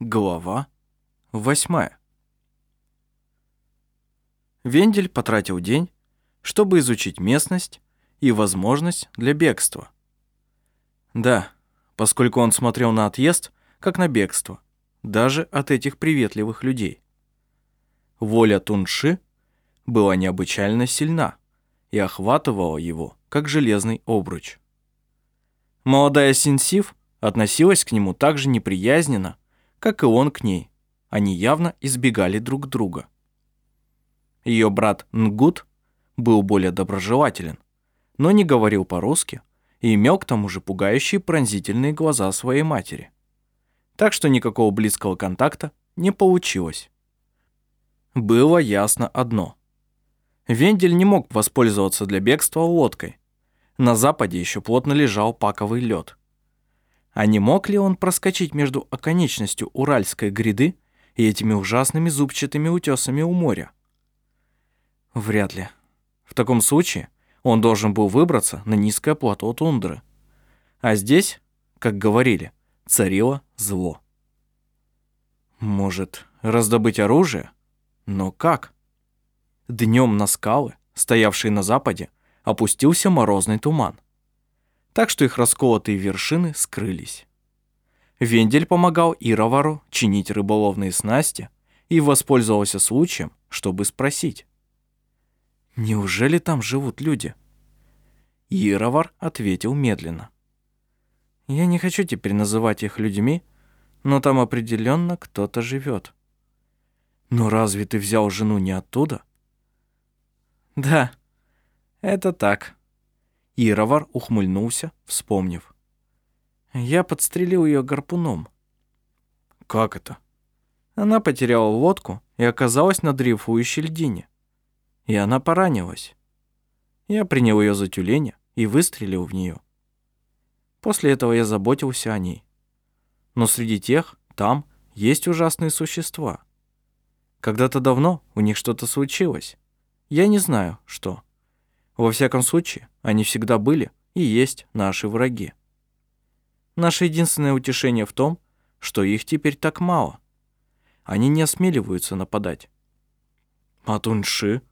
Глава восьмая. Вендель потратил день, чтобы изучить местность и возможность для бегства. Да, поскольку он смотрел на отъезд, как на бегство, даже от этих приветливых людей. Воля Тунши была необычайно сильна и охватывала его, как железный обруч. Молодая Синсив относилась к нему так же неприязненно, как и он к ней. Они явно избегали друг друга. Ее брат Нгут был более доброжелателен, но не говорил по-русски и имел к тому же пугающие пронзительные глаза своей матери. Так что никакого близкого контакта не получилось. Было ясно одно. Вендель не мог воспользоваться для бегства лодкой. На западе еще плотно лежал паковый лед. А не мог ли он проскочить между оконечностью Уральской гряды и этими ужасными зубчатыми утесами у моря? Вряд ли. В таком случае он должен был выбраться на низкое плато тундры. А здесь, как говорили, царило зло. Может, раздобыть оружие? Но как? Днем на скалы, стоявшие на западе, опустился морозный туман. Так что их расколотые вершины скрылись. Вендель помогалИровару чинить рыболовные снасти и воспользовался случаем, чтобы спросить. «Неужели там живут люди?»Ировар ответил медленно. «Я не хочу теперь называть их людьми, но там определенно кто-то живет. Но разве ты взял жену не оттуда?» «Да, это так».Ировар ухмыльнулся, вспомнив. «Я подстрелил ее гарпуном». «Как это?» Она потеряла лодку и оказалась на дрейфующей льдине и она поранилась. Я принял ее за тюленя и выстрелил в нее. После этого я заботился о ней. Но среди тех там есть ужасные существа. Когда-то давно у них что-то случилось. Я не знаю, что. Во всяком случае, они всегда были и есть наши враги. Наше единственное утешение в том, что их теперь так мало. Они не осмеливаются нападать. А Тунши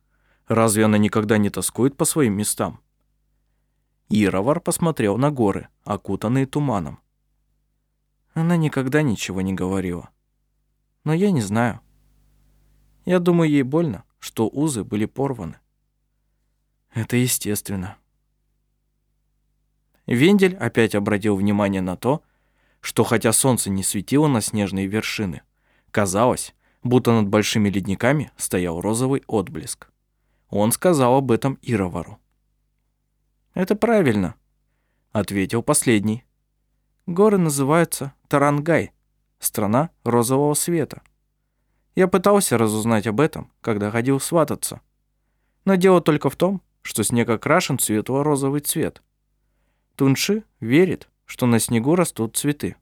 Разве она никогда не тоскует по своим местам?Ировар посмотрел на горы, окутанные туманом. Она никогда ничего не говорила. Но я не знаю. Я думаю, ей больно, что узы были порваны. Это естественно. Вендель опять обратил внимание на то, что хотя солнце не светило на снежные вершины, казалось, будто над большими ледниками стоял розовый отблеск. Он сказал об этомИровару. «Это правильно», — ответил последний. «Горы называются Тарангай, страна розового света. Я пытался разузнать об этом, когда ходил свататься. Но дело только в том, что снег окрашен в светло-розовый цвет. Тунши верит, что на снегу растут цветы.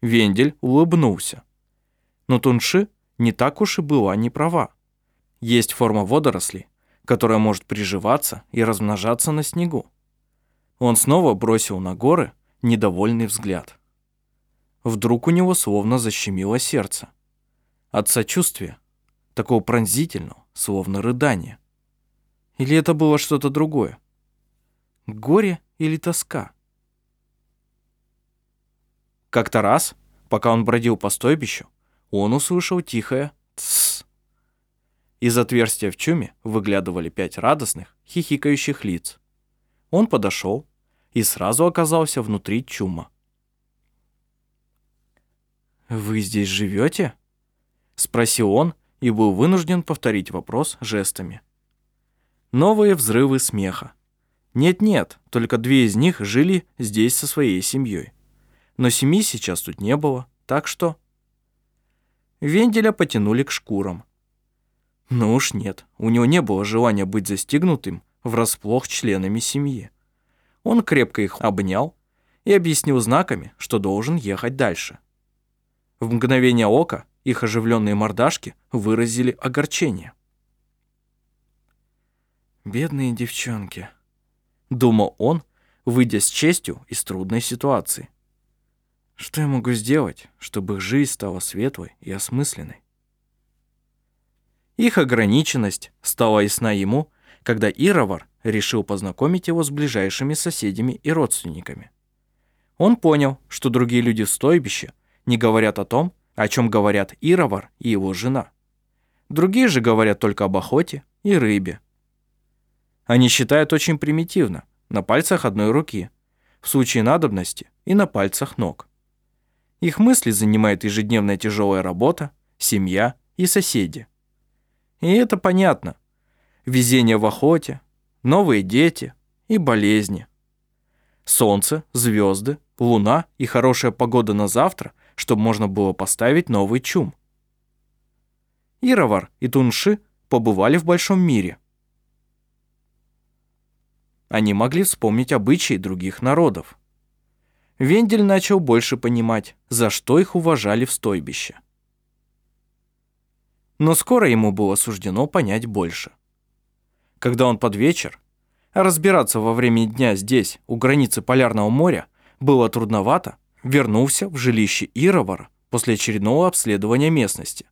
Вендель улыбнулся. Но Тунши не так уж и была не права. Есть форма водорослей, которая может приживаться и размножаться на снегу. Он снова бросил на горы недовольный взгляд. Вдруг у него словно защемило сердце. От сочувствия, такого пронзительного, словно рыдания. Или это было что-то другое? Горе или тоска? Как-то раз, пока он бродил по стойбищу, он услышал тихое «тссс». Из отверстия в чуме выглядывали пять радостных, хихикающих лиц. Он подошел и сразу оказался внутри чума. «Вы здесь живете?» — спросил он и был вынужден повторить вопрос жестами. Новые взрывы смеха. Нет-нет, только две из них жили здесь со своей семьей. Но семьи сейчас тут не было, так что... Венделя потянули к шкурам. Ну уж нет, у него не было желания быть застигнутым врасплох членами семьи. Он крепко их обнял и объяснил знаками, что должен ехать дальше. В мгновение ока их оживленные мордашки выразили огорчение. «Бедные девчонки», — думал он, выйдя с честью из трудной ситуации. Что я могу сделать, чтобы их жизнь стала светлой и осмысленной? Их ограниченность стала ясна ему, когдаИровар решил познакомить его с ближайшими соседями и родственниками. Он понял, что другие люди в стойбище не говорят о том, о чем говорятИровар и его жена. Другие же говорят только об охоте и рыбе. Они считают очень примитивно, на пальцах одной руки, в случае надобности и на пальцах ног. Их мысли занимает ежедневная тяжелая работа, семья и соседи. И это понятно. Везение в охоте, новые дети и болезни. Солнце, звезды, луна и хорошая погода на завтра, чтобы можно было поставить новый чум.Ировар и Тунши побывали в большом мире. Они могли вспомнить обычаи других народов. Вендель начал больше понимать, за что их уважали в стойбище. Но скоро ему было суждено понять больше. Когда он под вечер, а разбираться во время дня здесь, у границы Полярного моря, было трудновато, вернулся в жилищеИровара после очередного обследования местности.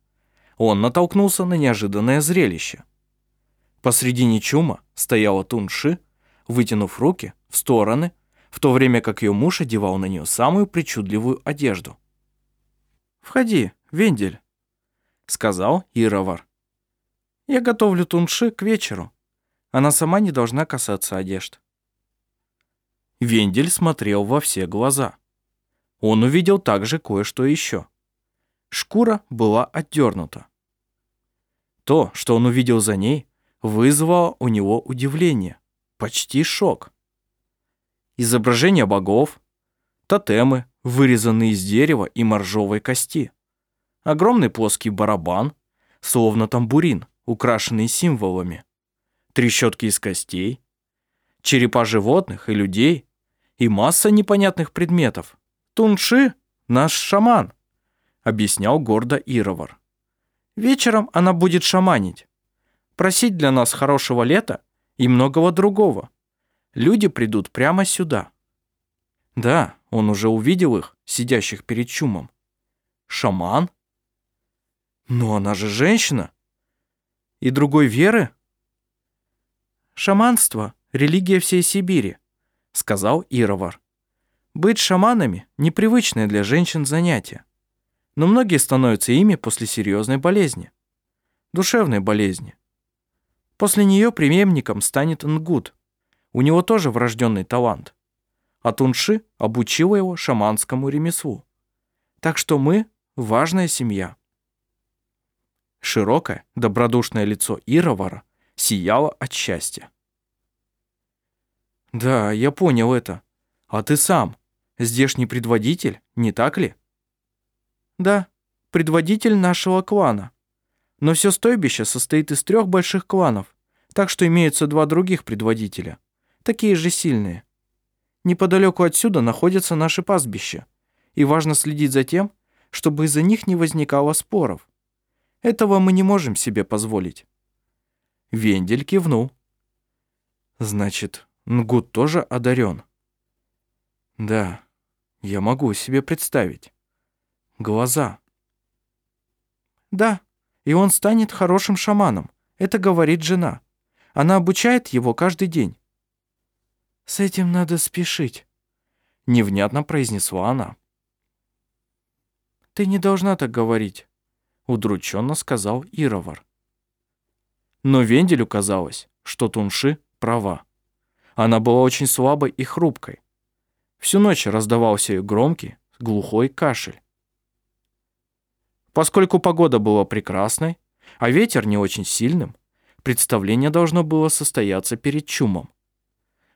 Он натолкнулся на неожиданное зрелище. Посредине чума стояла Тунши, вытянув руки в стороны, в то время как ее муж одевал на нее самую причудливую одежду. «Входи, Вендель», — сказалИровар. «Я готовлю тунши к вечеру. Она сама не должна касаться одежд». Вендель смотрел во все глаза. Он увидел также кое-что еще. Шкура была отдернута. То, что он увидел за ней, вызвало у него удивление, почти шок изображения богов, тотемы, вырезанные из дерева и моржовой кости, огромный плоский барабан, словно тамбурин, украшенный символами, трещотки из костей, черепа животных и людей и масса непонятных предметов. Тунши — наш шаман, объяснял гордоИровар. Вечером она будет шаманить, просить для нас хорошего лета и многого другого люди придут прямо сюда. Да, он уже увидел их, сидящих перед чумом. Шаман? Но она же женщина. И другой веры? Шаманство — религия всей Сибири, сказалИровар. Быть шаманами — непривычное для женщин занятие. Но многие становятся ими после серьезной болезни. Душевной болезни. После нее преемником станет Нгут, у него тоже врожденный талант. А Тунши обучила его шаманскому ремеслу. Так что мы – важная семья. Широкое, добродушное лицоИровара сияло от счастья. «Да, я понял это. А ты сам, здешний предводитель, не так ли?» «Да, предводитель нашего клана. Но все стойбище состоит из трех больших кланов, так что имеются два других предводителя такие же сильные. Неподалеку отсюда находятся наши пастбища, и важно следить за тем, чтобы из-за них не возникало споров. Этого мы не можем себе позволить». Вендель кивнул. «Значит, Нгут тоже одарен?» «Да, я могу себе представить. Глаза». «Да, и он станет хорошим шаманом. Это говорит жена. Она обучает его каждый день. «С этим надо спешить», — невнятно произнесла она. «Ты не должна так говорить», — удрученно сказалИровар. Но Венделю казалось, что Тунши права. Она была очень слабой и хрупкой. Всю ночь раздавался ее громкий, глухой кашель. Поскольку погода была прекрасной, а ветер не очень сильным, представление должно было состояться перед чумом.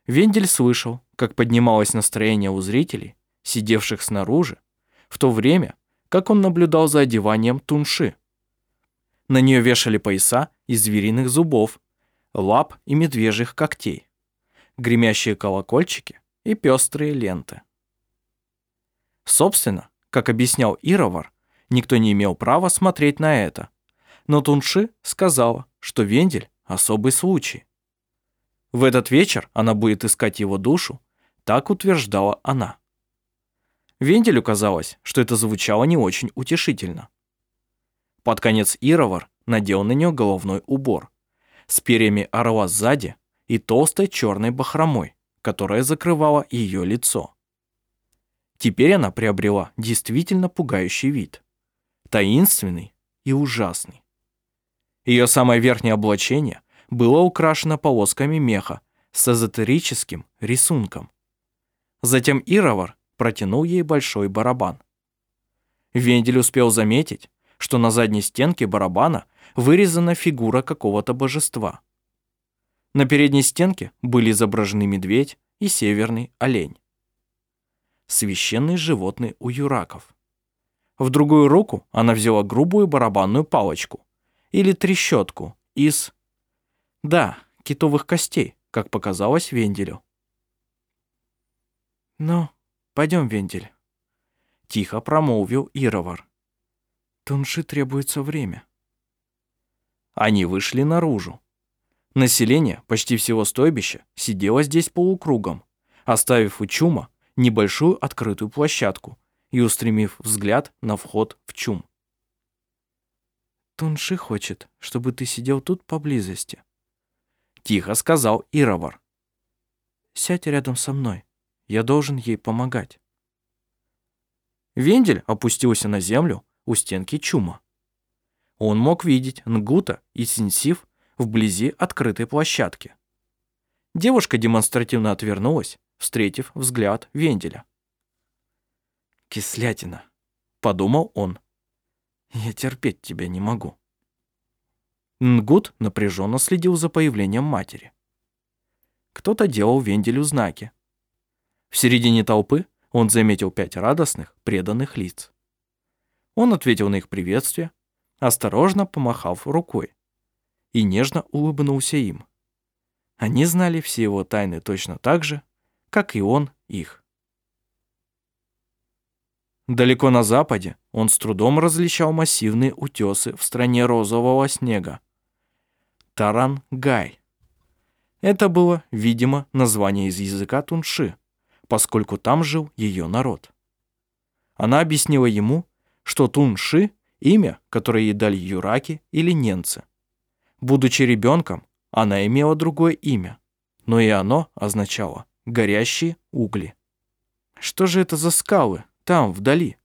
Вендель слышал, как поднималось настроение у зрителей, сидевших снаружи, в то время, как он наблюдал за одеванием тунши. На нее вешали пояса из звериных зубов, лап и медвежьих когтей, гремящие колокольчики и пестрые ленты. Собственно, как объяснялИровар, никто не имел права смотреть на это, но Тунши сказала, что Вендель – особый случай. В этот вечер она будет искать его душу, так утверждала она. Венделю казалось, что это звучало не очень утешительно. Под конецИровар надел на нее головной убор с перьями орла сзади и толстой черной бахромой, которая закрывала ее лицо. Теперь она приобрела действительно пугающий вид. Таинственный и ужасный. Ее самое верхнее облачение было украшено полосками меха с эзотерическим рисунком. ЗатемИровар протянул ей большой барабан. Вендель успел заметить, что на задней стенке барабана вырезана фигура какого-то божества. На передней стенке были изображены медведь и северный олень. Священный животный у юраков. В другую руку она взяла грубую барабанную палочку или трещотку из... Да, китовых костей, как показалось Венделю. «Ну, пойдем, Вендель», — тихо промолвилИровар. «Тунши требуется время». Они вышли наружу. Население почти всего стойбища сидело здесь полукругом, оставив у чума небольшую открытую площадку и устремив взгляд на вход в чум. «Тунши хочет, чтобы ты сидел тут поблизости», — тихо сказалИровар. «Сядь рядом со мной. Я должен ей помогать». Вендель опустился на землю у стенки чума. Он мог видеть Нгута и Синсив вблизи открытой площадки. Девушка демонстративно отвернулась, встретив взгляд Венделя. «Кислятина», — подумал он. «Я терпеть тебя не могу». Нгут напряженно следил за появлением матери. Кто-то делал Венделю знаки. В середине толпы он заметил пять радостных, преданных лиц. Он ответил на их приветствие, осторожно помахав рукой, и нежно улыбнулся им. Они знали все его тайны точно так же, как и он их. Далеко на западе он с трудом различал массивные утесы в стране розового снега. Тарангай. Это было, видимо, название из языка тунши, поскольку там жил ее народ. Она объяснила ему, что тунши – имя, которое ей дали юраки или ненцы. Будучи ребенком, она имела другое имя, но и оно означало «горящие угли». Что же это за скалы там, вдали,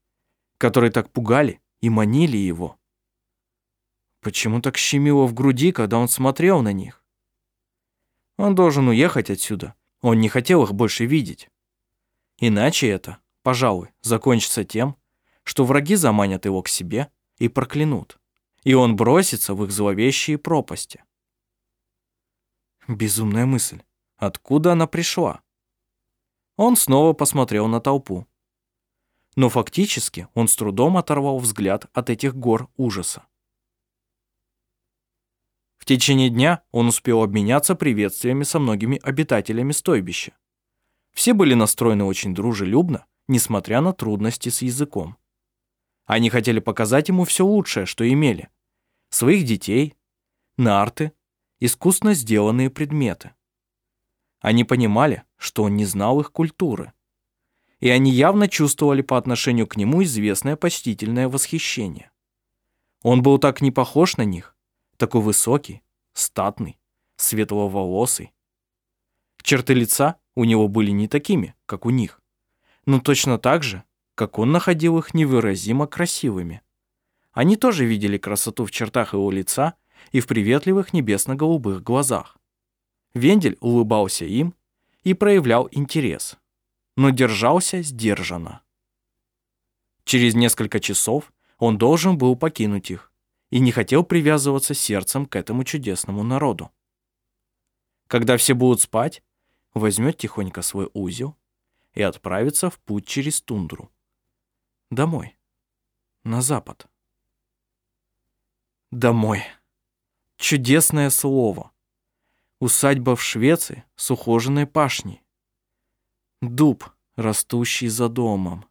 которые так пугали и манили его? Почему так щемило в груди, когда он смотрел на них? Он должен уехать отсюда, он не хотел их больше видеть. Иначе это, пожалуй, закончится тем, что враги заманят его к себе и проклянут и он бросится в их зловещие пропасти. Безумная мысль. Откуда она пришла? Он снова посмотрел на толпу. Но фактически он с трудом оторвал взгляд от этих гор ужаса. В течение дня он успел обменяться приветствиями со многими обитателями стойбища. Все были настроены очень дружелюбно, несмотря на трудности с языком. Они хотели показать ему все лучшее, что имели, своих детей, нарты, искусно сделанные предметы. Они понимали, что он не знал их культуры. И они явно чувствовали по отношению к нему известное почтительное восхищение. Он был так не похож на них, такой высокий, статный, светловолосый. Черты лица у него были не такими, как у них, но точно так же, как он находил их невыразимо красивыми. Они тоже видели красоту в чертах его лица и в приветливых небесно-голубых глазах. Вендель улыбался им и проявлял интерес, но держался сдержанно. Через несколько часов он должен был покинуть их и не хотел привязываться сердцем к этому чудесному народу. Когда все будут спать, возьмет тихонько свой узел и отправится в путь через тундру. Домой. На запад. Домой. Чудесное слово. Усадьба в Швеции с ухоженной пашней. Дуб, растущий за домом.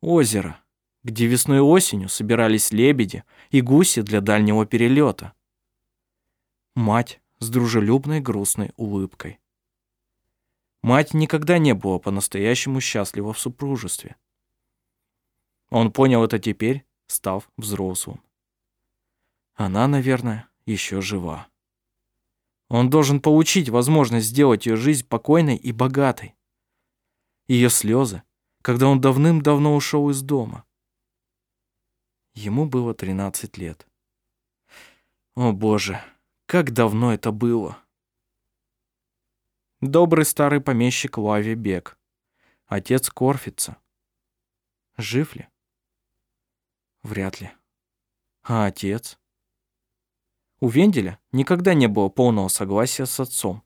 Озеро, где весной и осенью собирались лебеди и гуси для дальнего перелета. Мать с дружелюбной грустной улыбкой. Мать никогда не была по-настоящему счастлива в супружестве. Он понял это теперь, став взрослым. Она, наверное, еще жива. Он должен получить возможность сделать ее жизнь покойной и богатой. Ее слезы, когда он давным-давно ушел из дома. Ему было 13 лет. О боже, как давно это было. Добрый старый помещик Лави Бек, отец Корфица. Жив ли? Вряд ли. А отец? У Венделя никогда не было полного согласия с отцом.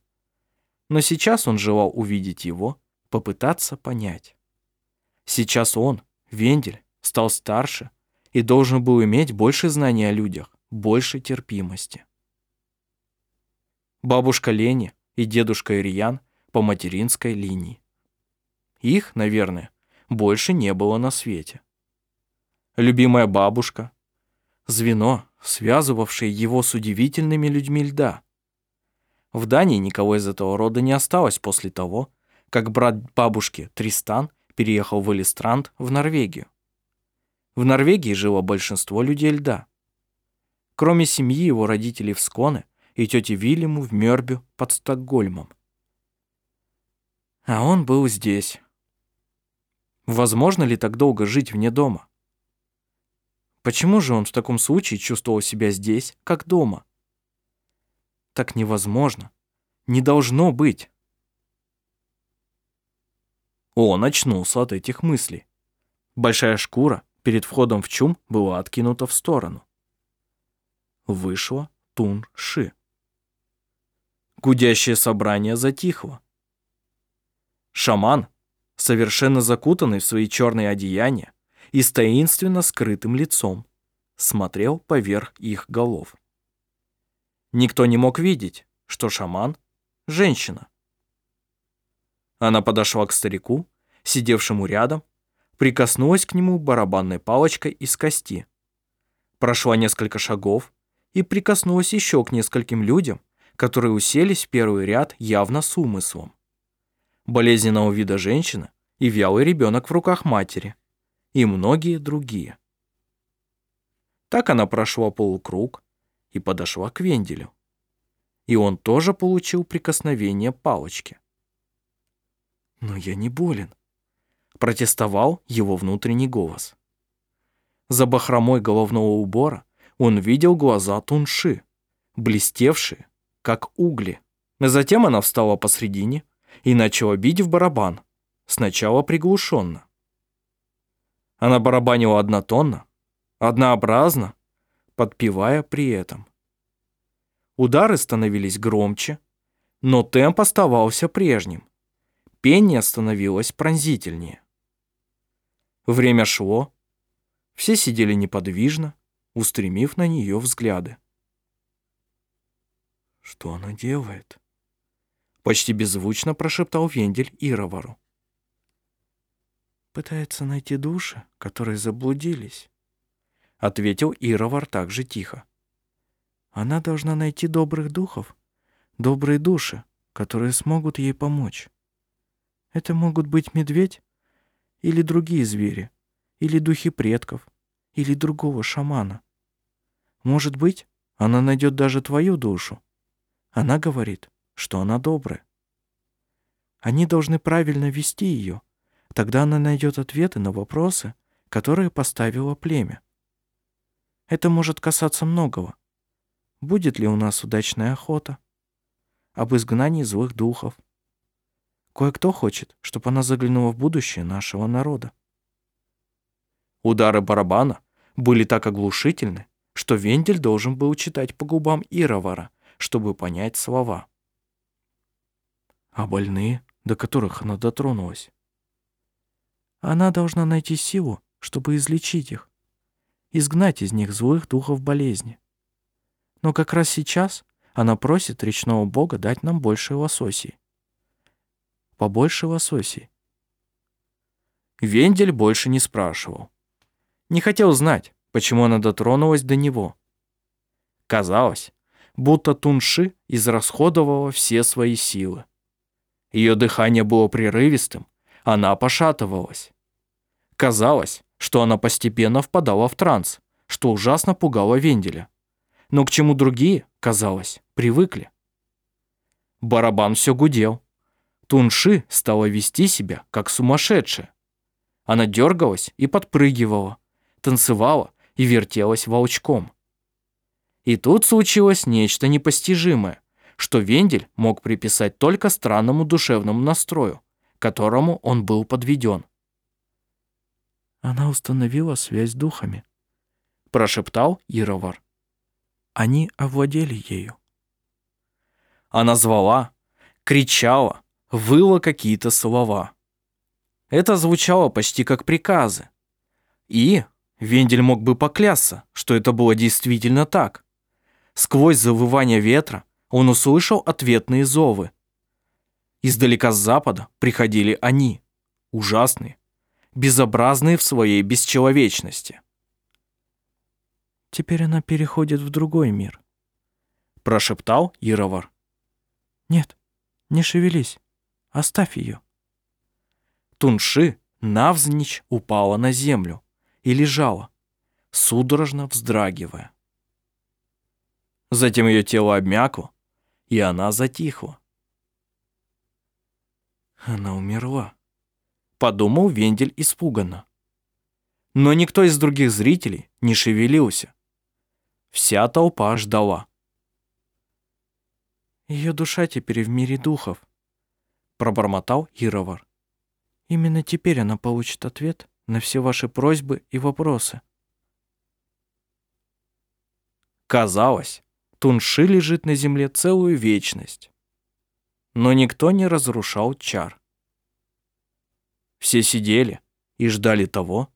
Но сейчас он желал увидеть его, попытаться понять. Сейчас он, Вендель, стал старше и должен был иметь больше знаний о людях, больше терпимости. Бабушка Лени и дедушка Ирьян по материнской линии. Их, наверное, больше не было на свете. Любимая бабушка, звено, связывавшее его с удивительными людьми льда. В Дании никого из этого рода не осталось после того, как брат бабушки Тристан переехал в Элистранд в Норвегию. В Норвегии жило большинство людей льда. Кроме семьи его родителей в Сконе и тети Вильяму в Мёрбю под Стокгольмом. А он был здесь. Возможно ли так долго жить вне дома? Почему же он в таком случае чувствовал себя здесь, как дома? Так невозможно. Не должно быть. Он очнулся от этих мыслей. Большая шкура перед входом в чум была откинута в сторону. Вышло Тун-Ши. Гудящее собрание затихло. Шаман, совершенно закутанный в свои черные одеяния, и с таинственно скрытым лицом смотрел поверх их голов. Никто не мог видеть, что шаман — женщина. Она подошла к старику, сидевшему рядом, прикоснулась к нему барабанной палочкой из кости, прошла несколько шагов и прикоснулась еще к нескольким людям, которые уселись в первый ряд явно с умыслом. Болезненного вида женщина и вялый ребенок в руках матери и многие другие. Так она прошла полукруг и подошла к Венделю. И он тоже получил прикосновение палочки. «Но я не болен», — протестовал его внутренний голос. За бахромой головного убора он видел глаза Тунши, блестевшие, как угли. Затем она встала посредине и начала бить в барабан, сначала приглушенно. Она барабанила однотонно, однообразно, подпевая при этом. Удары становились громче, но темп оставался прежним. Пение становилось пронзительнее. Время шло, все сидели неподвижно, устремив на нее взгляды. «Что она делает?» Почти беззвучно прошептал ВендельИровару пытается найти души, которые заблудились», — ответилИровар так же тихо. «Она должна найти добрых духов, добрые души, которые смогут ей помочь. Это могут быть медведь или другие звери, или духи предков, или другого шамана. Может быть, она найдет даже твою душу. Она говорит, что она добрая. Они должны правильно вести ее, Тогда она найдет ответы на вопросы, которые поставило племя. Это может касаться многого. Будет ли у нас удачная охота? Об изгнании злых духов. Кое-кто хочет, чтобы она заглянула в будущее нашего народа. Удары барабана были так оглушительны, что Вендель должен был читать по губамИровара, чтобы понять слова. А больные, до которых она дотронулась? Она должна найти силу, чтобы излечить их, изгнать из них злых духов болезни. Но как раз сейчас она просит речного бога дать нам больше лососей. Побольше лососей. Вендель больше не спрашивал. Не хотел знать, почему она дотронулась до него. Казалось, будто Тунши израсходовала все свои силы. Ее дыхание было прерывистым, она пошатывалась. Казалось, что она постепенно впадала в транс, что ужасно пугало Венделя. Но к чему другие, казалось, привыкли. Барабан все гудел. Тунши стала вести себя, как сумасшедшая. Она дергалась и подпрыгивала, танцевала и вертелась волчком. И тут случилось нечто непостижимое, что Вендель мог приписать только странному душевному настрою, которому он был подведен. «Она установила связь с духами», – прошептал Яровар. «Они овладели ею». Она звала, кричала, выла какие-то слова. Это звучало почти как приказы. И Вендель мог бы поклясться, что это было действительно так. Сквозь завывание ветра он услышал ответные зовы. Издалека с запада приходили они, ужасные, безобразные в своей бесчеловечности. «Теперь она переходит в другой мир», – прошептал Яровар. «Нет, не шевелись, оставь ее». Тунши навзничь упала на землю и лежала, судорожно вздрагивая. Затем ее тело обмякло, и она затихла. Она умерла, подумал Вендель испуганно. Но никто из других зрителей не шевелился. Вся толпа ждала. Ее душа теперь в мире духов, пробормоталИровар. Именно теперь она получит ответ на все ваши просьбы и вопросы. Казалось, Тунши лежит на земле целую вечность. Но никто не разрушал чар. Все сидели и ждали того,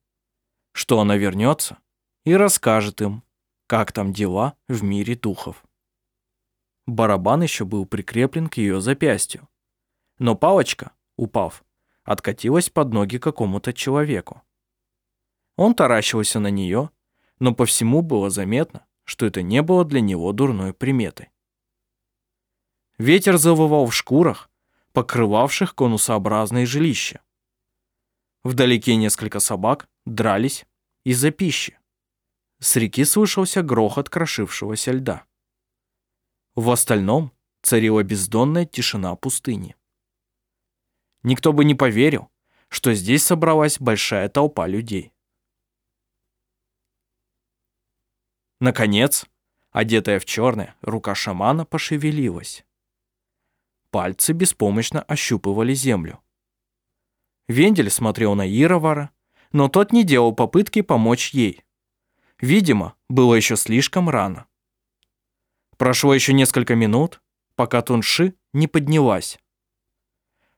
что она вернется и расскажет им, как там дела в мире духов. Барабан еще был прикреплен к ее запястью, но палочка, упав, откатилась под ноги какому-то человеку. Он таращился на нее, но по всему было заметно, что это не было для него дурной приметой. Ветер завывал в шкурах, покрывавших конусообразные жилища. Вдалеке несколько собак дрались из-за пищи. С реки слышался грохот крошившегося льда. В остальном царила бездонная тишина пустыни. Никто бы не поверил, что здесь собралась большая толпа людей. Наконец, одетая в черное, рука шамана пошевелилась. Пальцы беспомощно ощупывали землю. Вендель смотрел наИровара, но тот не делал попытки помочь ей. Видимо, было еще слишком рано. Прошло еще несколько минут, пока Тунши не поднялась.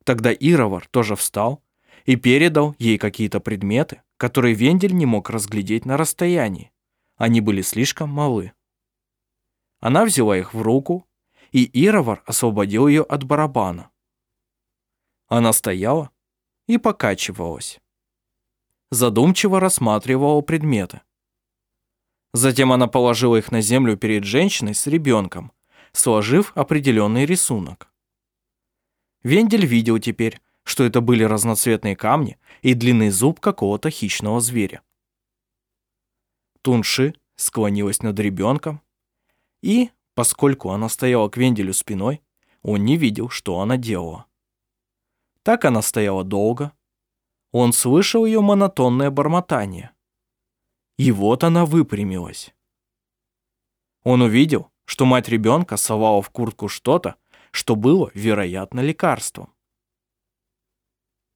ТогдаИровар тоже встал и передал ей какие-то предметы, которые Вендель не мог разглядеть на расстоянии. Они были слишком малы. Она взяла их в руку, иИровар освободил ее от барабана. Она стояла и покачивалась. Задумчиво рассматривала предметы. Затем она положила их на землю перед женщиной с ребенком, сложив определенный рисунок. Вендель видел теперь, что это были разноцветные камни и длинный зуб какого-то хищного зверя. Тунши склонилась над ребенком, и, поскольку она стояла к Венделю спиной, он не видел, что она делала. Так она стояла долго. Он слышал ее монотонное бормотание. И вот она выпрямилась. Он увидел, что мать ребенка совала в куртку что-то, что было, вероятно, лекарством.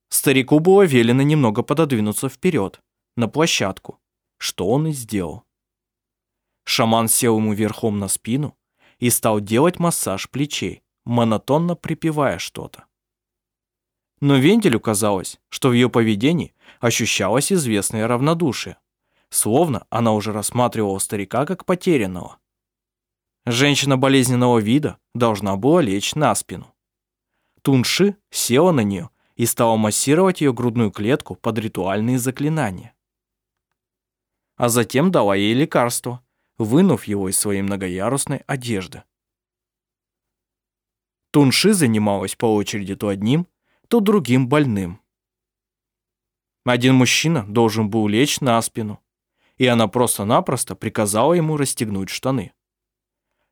Старику было велено немного пододвинуться вперед, на площадку, что он и сделал. Шаман сел ему верхом на спину и стал делать массаж плечей, монотонно припевая что-то. Но Венделю казалось, что в ее поведении ощущалось известное равнодушие, словно она уже рассматривала старика как потерянного. Женщина болезненного вида должна была лечь на спину. Тунши села на нее и стала массировать ее грудную клетку под ритуальные заклинания а затем дала ей лекарство, вынув его из своей многоярусной одежды. Тунши занималась по очереди то одним, то другим больным. Один мужчина должен был лечь на спину, и она просто-напросто приказала ему расстегнуть штаны.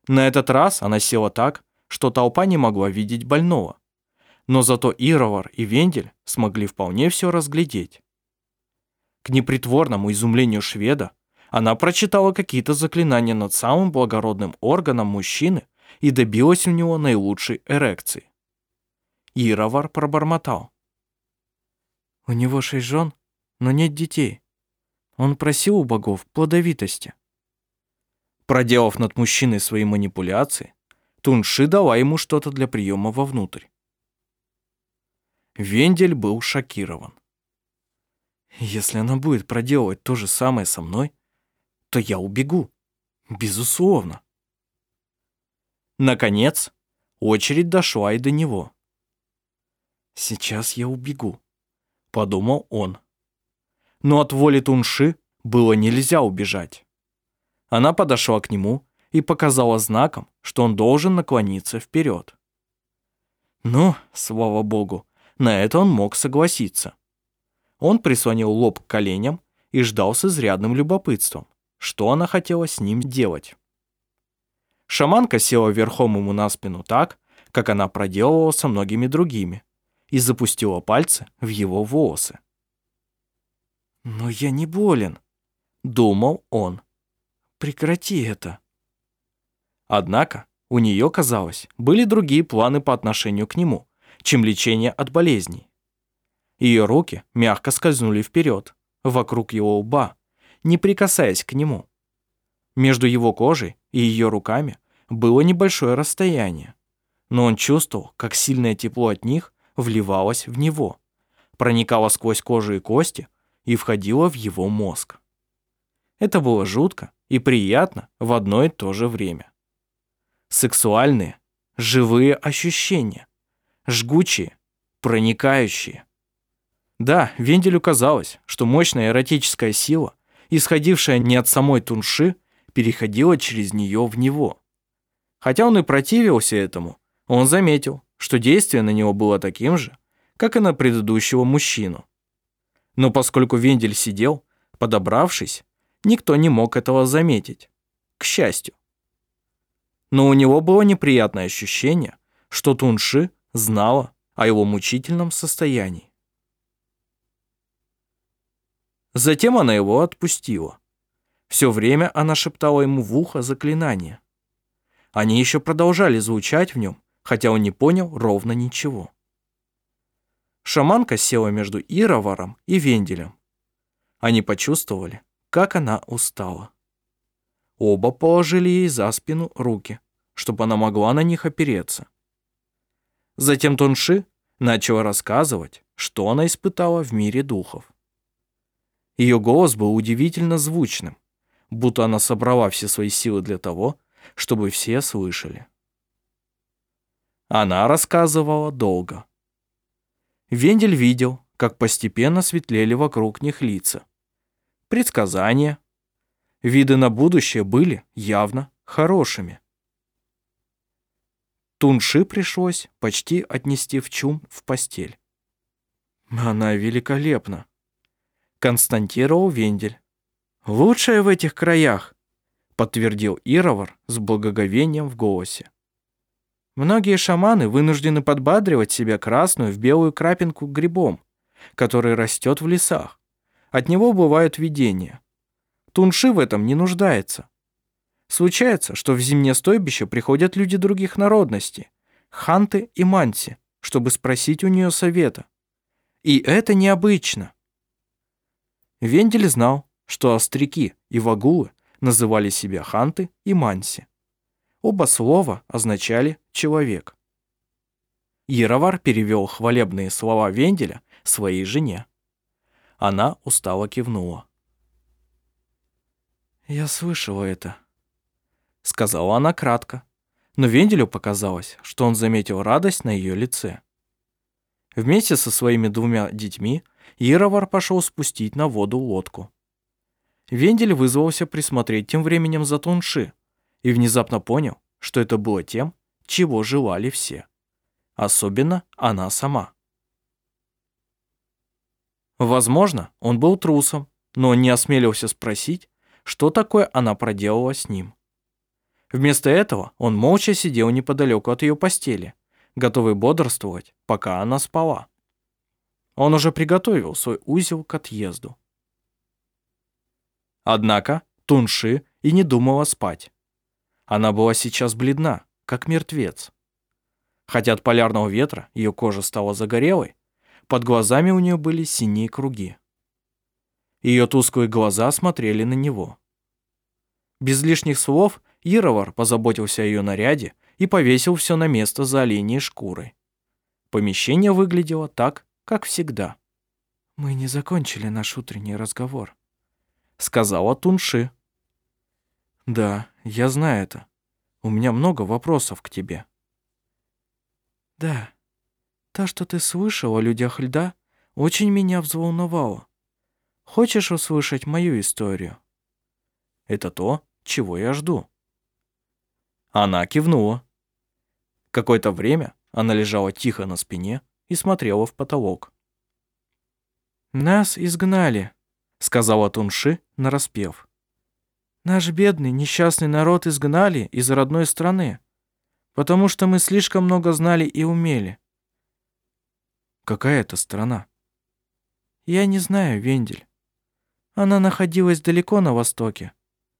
На этот раз она села так, что толпа не могла видеть больного, но затоИровар и Вендель смогли вполне все разглядеть. К непритворному изумлению шведа она прочитала какие-то заклинания над самым благородным органом мужчины и добилась у него наилучшей эрекции.Ировар пробормотал. У него шесть жен, но нет детей. Он просил у богов плодовитости. Проделав над мужчиной свои манипуляции, Тунши дала ему что-то для приема вовнутрь. Вендель был шокирован. Если она будет проделывать то же самое со мной, то я убегу. Безусловно. Наконец, очередь дошла и до него. «Сейчас я убегу», — подумал он. Но от воли Тунши было нельзя убежать. Она подошла к нему и показала знаком, что он должен наклониться вперед. Ну, слава богу, на это он мог согласиться. Он прислонил лоб к коленям и ждал с изрядным любопытством, что она хотела с ним делать. Шаманка села верхом ему на спину так, как она проделывала со многими другими, и запустила пальцы в его волосы. «Но я не болен», — думал он. «Прекрати это». Однако у нее, казалось, были другие планы по отношению к нему, чем лечение от болезней. Ее руки мягко скользнули вперед, вокруг его лба, не прикасаясь к нему. Между его кожей и ее руками было небольшое расстояние, но он чувствовал, как сильное тепло от них вливалось в него, проникало сквозь кожу и кости и входило в его мозг. Это было жутко и приятно в одно и то же время. Сексуальные, живые ощущения, жгучие, проникающие. Да, Венделю казалось, что мощная эротическая сила, исходившая не от самой Тунши, переходила через нее в него. Хотя он и противился этому, он заметил, что действие на него было таким же, как и на предыдущего мужчину. Но поскольку Вендель сидел, подобравшись, никто не мог этого заметить. К счастью. Но у него было неприятное ощущение, что Тунши знала о его мучительном состоянии. Затем она его отпустила. Все время она шептала ему в ухо заклинания. Они еще продолжали звучать в нем, хотя он не понял ровно ничего. Шаманка села междуИроваром и Венделем. Они почувствовали, как она устала. Оба положили ей за спину руки, чтобы она могла на них опереться. Затем Тонши начала рассказывать, что она испытала в мире духов. Ее голос был удивительно звучным, будто она собрала все свои силы для того, чтобы все слышали. Она рассказывала долго. Вендель видел, как постепенно светлели вокруг них лица. Предсказания, виды на будущее были явно хорошими. Тунши пришлось почти отнести в чум в постель. Она великолепна. Константировал Вендель. Лучшая в этих краях, подтвердилИровар с благоговением в голосе. Многие шаманы вынуждены подбадривать себя красную в белую крапинку грибом, который растет в лесах. От него бывают видения. Тунши в этом не нуждается. Случается, что в зимнее стойбище приходят люди других народностей, ханты и манси, чтобы спросить у нее совета. И это необычно. Вендель знал, что остряки и вагулы называли себя ханты и манси. Оба слова означали «человек». Яровар перевел хвалебные слова Венделя своей жене. Она устало кивнула. «Я слышала это», — сказала она кратко, но Венделю показалось, что он заметил радость на ее лице. Вместе со своими двумя детьми Яровар пошел спустить на воду лодку. Вендель вызвался присмотреть тем временем за Тунши и внезапно понял, что это было тем, чего желали все. особенно она сама. Возможно, он был трусом, но не осмелился спросить, что такое она проделала с ним. Вместо этого он молча сидел неподалеку от ее постели, готовый бодрствовать, пока она спала. Он уже приготовил свой узел к отъезду. Однако Тунши и не думала спать. Она была сейчас бледна, как мертвец. Хотя от полярного ветра ее кожа стала загорелой, под глазами у нее были синие круги. Ее тусклые глаза смотрели на него. Без лишних слов Яровар позаботился о ее наряде и повесил все на место за оленей шкурой. Помещение выглядело так, как всегда. «Мы не закончили наш утренний разговор», — сказала Тунши. «Да, я знаю это. У меня много вопросов к тебе». «Да, то, что ты слышал о людях льда, очень меня взволновало. Хочешь услышать мою историю?» «Это то, чего я жду». Она кивнула. Какое-то время она лежала тихо на спине и смотрела в потолок. «Нас изгнали», — сказала Тунши, нараспев. «Наш бедный, несчастный народ изгнали из родной страны, потому что мы слишком много знали и умели». «Какая это страна?» «Я не знаю, Вендель. Она находилась далеко на востоке.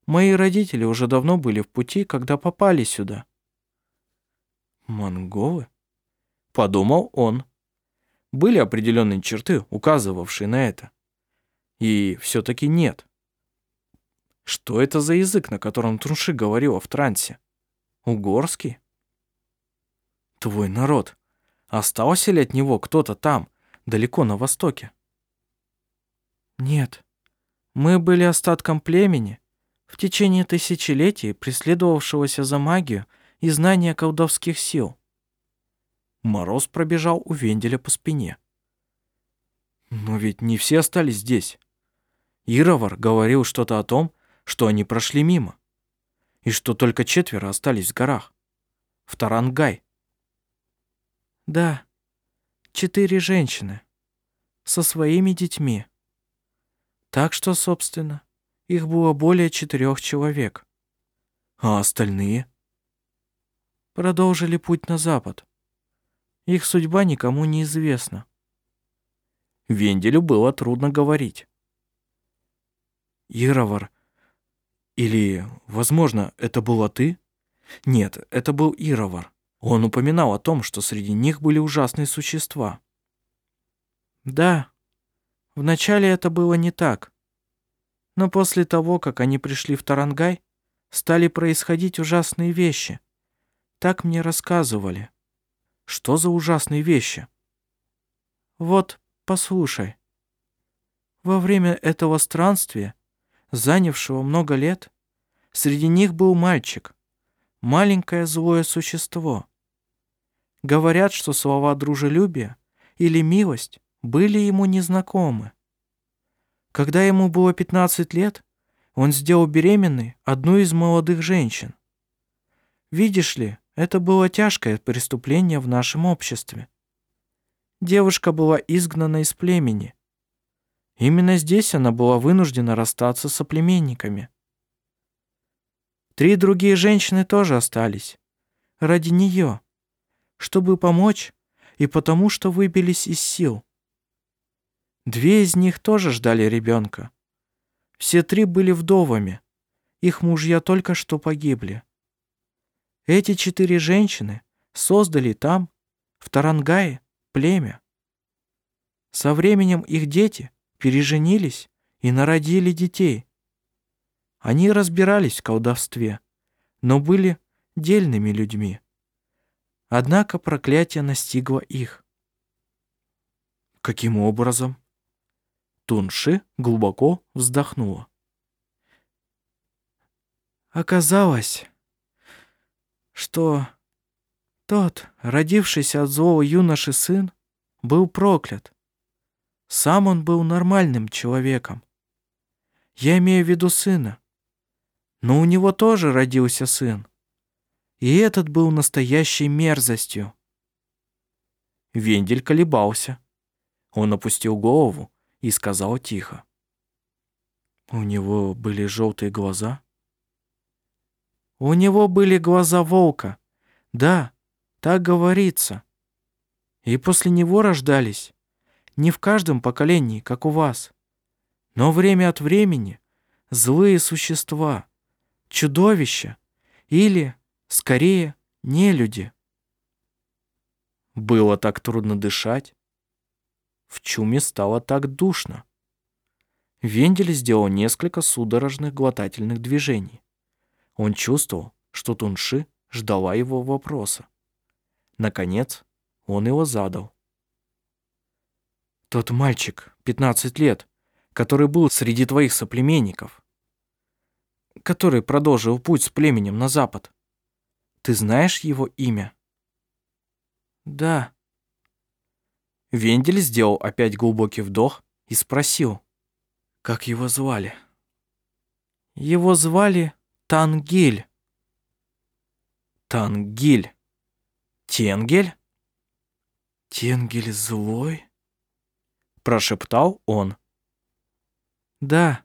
Мои родители уже давно были в пути, когда попали сюда». «Монголы?» — подумал он. Были определенные черты, указывавшие на это. И все-таки нет. Что это за язык, на котором Трунши говорила в трансе? Угорский? Твой народ. Остался ли от него кто-то там, далеко на востоке? Нет. Мы были остатком племени, в течение тысячелетий преследовавшегося за магию и знания колдовских сил. Мороз пробежал у Венделя по спине. Но ведь не все остались здесь.Ировар говорил что-то о том, что они прошли мимо, и что только четверо остались в горах. В Тарангай. Да, четыре женщины. Со своими детьми. Так что, собственно, их было более четырех человек. А остальные? Продолжили путь на запад. Их судьба никому не известна. Венделю было трудно говорить.Ировар. Или, возможно, это была ты? Нет, это былИровар. Он упоминал о том, что среди них были ужасные существа. Да, вначале это было не так. Но после того, как они пришли в Тарангай, стали происходить ужасные вещи. Так мне рассказывали. Что за ужасные вещи? Вот, послушай. Во время этого странствия, занявшего много лет, среди них был мальчик, маленькое злое существо. Говорят, что слова дружелюбия или милость были ему незнакомы. Когда ему было 15 лет, он сделал беременной одну из молодых женщин. Видишь ли, это было тяжкое преступление в нашем обществе. Девушка была изгнана из племени. Именно здесь она была вынуждена расстаться с соплеменниками. Три другие женщины тоже остались. Ради нее. Чтобы помочь и потому, что выбились из сил. Две из них тоже ждали ребенка. Все три были вдовами. Их мужья только что погибли. Эти четыре женщины создали там, в Тарангае, племя. Со временем их дети переженились и народили детей. Они разбирались в колдовстве, но были дельными людьми. Однако проклятие настигло их. Каким образом? Тунши глубоко вздохнула. Оказалось, что тот, родившийся от злого юноши сын, был проклят. Сам он был нормальным человеком. Я имею в виду сына. Но у него тоже родился сын. И этот был настоящей мерзостью. Вендель колебался. Он опустил голову и сказал тихо. У него были желтые глаза? У него были глаза волка. Да, так говорится. И после него рождались. Не в каждом поколении, как у вас. Но время от времени злые существа, чудовища или, скорее, нелюди. Было так трудно дышать. В чуме стало так душно. Вендель сделал несколько судорожных глотательных движений. Он чувствовал, что Тунши ждала его вопроса. Наконец, он его задал. «Тот мальчик, 15 лет, который был среди твоих соплеменников, который продолжил путь с племенем на запад, ты знаешь его имя?» «Да». Вендель сделал опять глубокий вдох и спросил. Как его звали? Его звали Тангиль. Тангиль. Тенгель? Тенгель злой? Прошептал он. Да,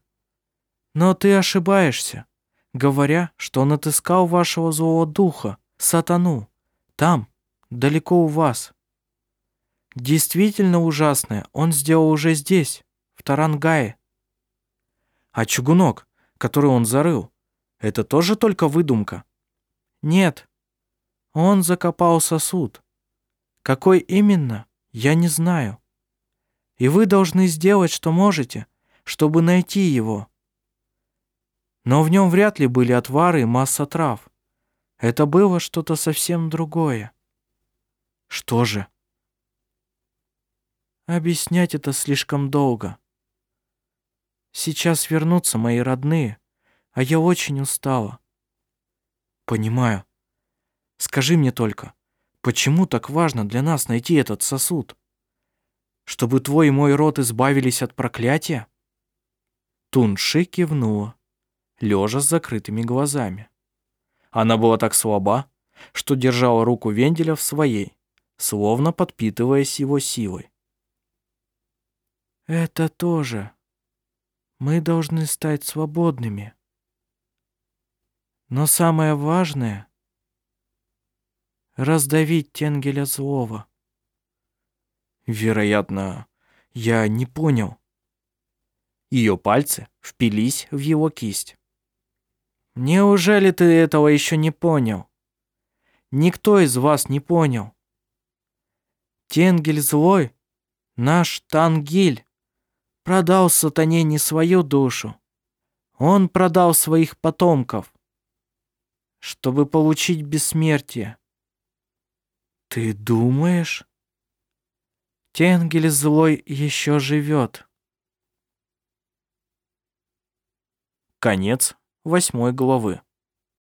но ты ошибаешься, говоря, что он отыскал вашего злого духа, сатану, там, далеко у вас. Действительно ужасное он сделал уже здесь, в Тарангае. А чугунок, который он зарыл, это тоже только выдумка? Нет. Он закопал сосуд. Какой именно, я не знаю. И вы должны сделать, что можете, чтобы найти его. Но в нем вряд ли были отвары и масса трав. Это было что-то совсем другое. Что же? Объяснять это слишком долго. Сейчас вернутся мои родные, а я очень устала. Понимаю. Скажи мне только, почему так важно для нас найти этот сосуд? Чтобы твой и мой род избавились от проклятия? Тунши кивнула, лежа с закрытыми глазами. Она была так слаба, что держала руку Венделя в своей, словно подпитываясь его силой. «Это тоже», мы должны стать свободными. Но самое важное — раздавить Тенгеля злого. Вероятно, я не понял. Ее пальцы впились в его кисть. Неужели ты этого еще не понял? Никто из вас не понял. Тенгель злой — наш Тангиль продал сатане не свою душу. Он продал своих потомков, чтобы получить бессмертие. Ты думаешь? Тенгель злой еще живет. Конец восьмой главы.